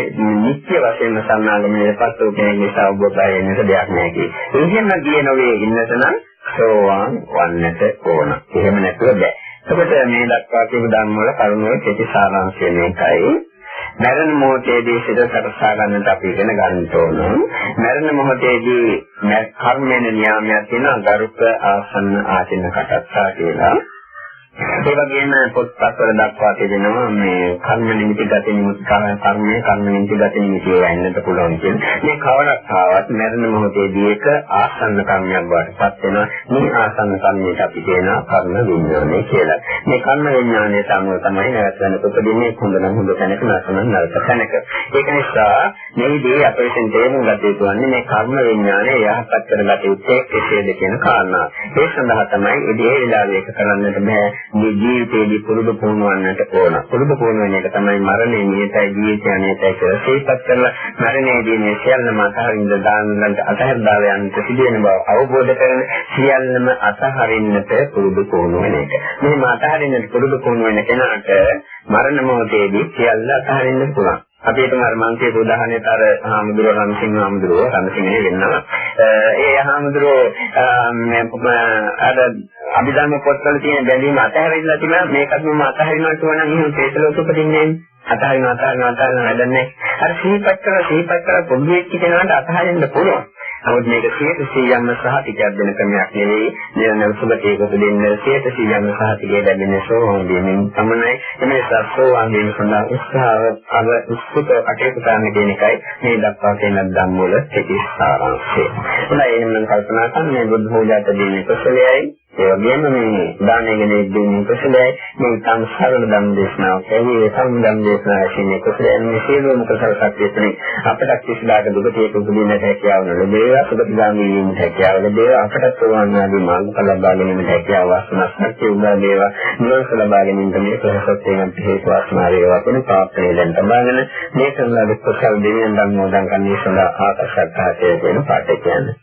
නිත්‍ය වශයෙන්ම සන්නාගමනයේ පත් වූ කෙනෙක් නිසා ඔබ බය වෙන්නට දෙයක් නැහැ කියේ. එහෙම ගියේ නොවේ ඉන්නත නම් සෝවාන් වන්නට ඕන. එහෙම නැතුව බෑ. එතකොට මේ දක්වා කියපු ධර්ම වල කරුණ වල කෙටි සාරාංශය මේකයි. මරණ මොහොතේදී සිත සකසා ගන්නට අපි ඉගෙන ගන්න ඕන. මරණ මොහොතේදී කර්මයෙන් නියාමයක් තියෙනවා ගරුක ආසන්න ආචින්න කටත්තා කියලා. ඒ වගේම පොත්පත්වල දක්වා තිබෙනවා මේ කර්ම නිමිති ගත නිමිති කර්මයේ කර්ම නිමිති ගත නිමිති වෙන්නත් පුළුවන් කියන. මේ කවරක් ආවත් මරණ මොහොතේදී එක ආසන්න කර්මයක් බවට පත් වෙනවා. මේ ආසන්න කර්මයට අපි කියනවා කර්ම විඥානය කියලා. මේ කර්ම විඥානයට අනුව තමයි නැවත වෙනකොට උපදින්නේ හොඳ නම් හොඳ තැනක නැත්නම් නරක තැනක. ඒක නිසා මේදී අපේ විසින් තේරුම් ගත යුතු වන්නේ මේ කර්ම විඥානය යහපත් කරගත යුත්තේ කෙසේද කියන කාරණා. ඒ සඳහා තමයි ඉදී ඒ වෙලාවේ එක කරන්නට බෑ. මේ ජීවිතයේදී පුරුදු පුහුණුවන්නට ඕන. පුරුදු පුහුණු වෙන එක තමයි මරණය නියතයි ජීවිතය නියතයි කියලා සිහිපත් කරලා මරණයේදී මේ සියල්ලම අතහරින්න දාන්නට අතහැරදාව යන්නට සිදුවෙන බව අවබෝධ කරගෙන සියල්ලම අතහරින්නට පුරුදු පුහුණු වෙන එක. මේ අතහරින්නට පුරුදු පුහුණු වෙන කෙනාට මරණ මොහොතේදී සියල්ල අතහරින්න පුළුවන්. අපි හිතමු අර මං කියපු උදාහරණයට අර හාමුදුරුවෝ රණසිංහ හාමුදුරුවෝ රණසිංහේ වෙන්නවා. ඒ හාමුදුරුවෝ අර අභිධර්ම පොත්වල තියෙන බැඳීම අතහැරෙලා තිබුණා මේකත් මම අතහැරිනවා කියනවා නම් එහෙම තේසලෝක උපදින්නේ අතහරිනවා අතහරිනවා අතහරිනවා වැඩන්නේ. අර සිහිපත් කරලා සිහිපත් කරලා පොඩි එක්ක කෙනාට අතහරින්න පුළුවන්. නමුත් මේක 100%ක්ම සහතිකයක් දෙන ක්‍රමයක් නෙවෙයි. නිරන්තර සුබතේකට දෙන්න 100%ක්ම සහතිකය ලැබෙන්නේ සෝවාන් වීමෙන් පමණයි. එමේ සස්සෝවාන් වීම සඳහා උත්සාහව අව උත්සුක කටයුතු කරන්න කියන එකයි මේ දක්වා තියෙන ධම්මවල කෙටි සාරාංශය. එලා එහෙනම් කල්පනා කරන්න මේ බුද්ධ පූජාට දෙන්නේ කුසලයයි ඒ වගේම මේ දානය ගැන දෙන්නේ කුසලයි මේ තම සරල ධම් දේශනාවක් ඒ සම් ධම් දේශනාව කියන්නේ කුසලයන් මේ සියලුම කුසල ශක්තියනේ අපට කිසිදාක දුකේ කුසලිනට හැකියාව ලැබේවා සුගතිගාමී වීමට හැකියාව ලැබේවා. අපට සෝවාන් ආදී මාර්ගඵල ලබා ගැනීමට හැකියාව වාසනාවක් ලැබේවා දේවා නිවන ලබා ගැනීමට මේ ප්‍රසස්තයෙන් හේතු වාසනා වේවා කියන ප්‍රාර්ථනාවෙන් දැන් තබාගෙන මේ කරන කුසල දෙවියන් ධම්මෝදන් කන්නේ සඳහා ආකර්ෂක හතේ වෙන පාඩේ කියන්නේ.